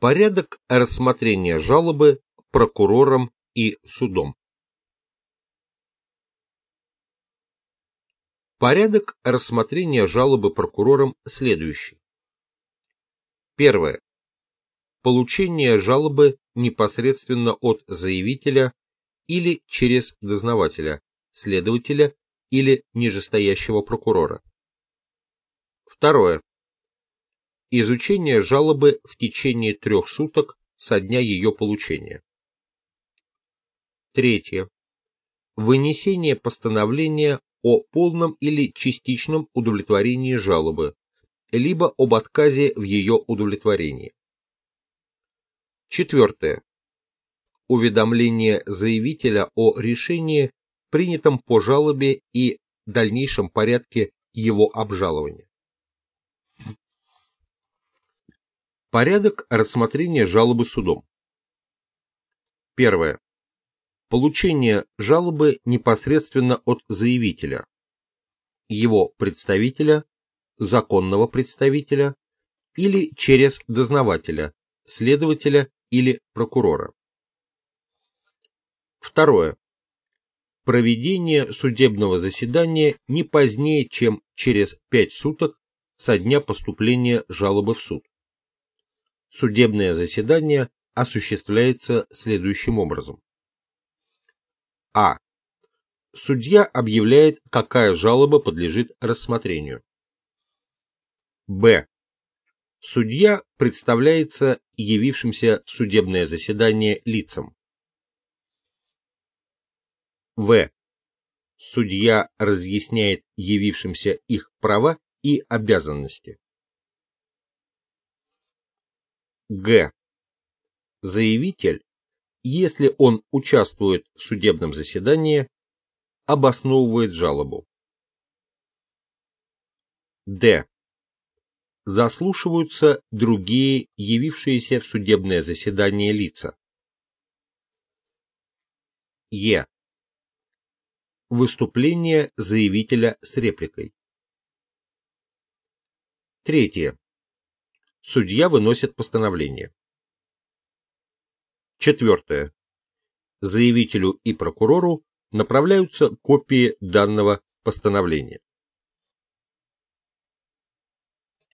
Порядок рассмотрения жалобы прокурором и судом. Порядок рассмотрения жалобы прокурором следующий. Первое. Получение жалобы непосредственно от заявителя или через дознавателя, следователя или нижестоящего прокурора. Второе. Изучение жалобы в течение трех суток со дня ее получения. Третье. Вынесение постановления о полном или частичном удовлетворении жалобы, либо об отказе в ее удовлетворении. Четвертое. Уведомление заявителя о решении, принятом по жалобе и дальнейшем порядке его обжалования. Порядок рассмотрения жалобы судом. Первое. Получение жалобы непосредственно от заявителя, его представителя, законного представителя или через дознавателя, следователя или прокурора. Второе. Проведение судебного заседания не позднее, чем через 5 суток со дня поступления жалобы в суд. Судебное заседание осуществляется следующим образом. А. Судья объявляет, какая жалоба подлежит рассмотрению. Б. Судья представляется явившимся в судебное заседание лицам. В. Судья разъясняет явившимся их права и обязанности. Г. Заявитель если он участвует в судебном заседании, обосновывает жалобу. Д. Заслушиваются другие явившиеся в судебное заседание лица. Е. Выступление заявителя с репликой. Третье. Судья выносит постановление. Четвертое. Заявителю и прокурору направляются копии данного постановления.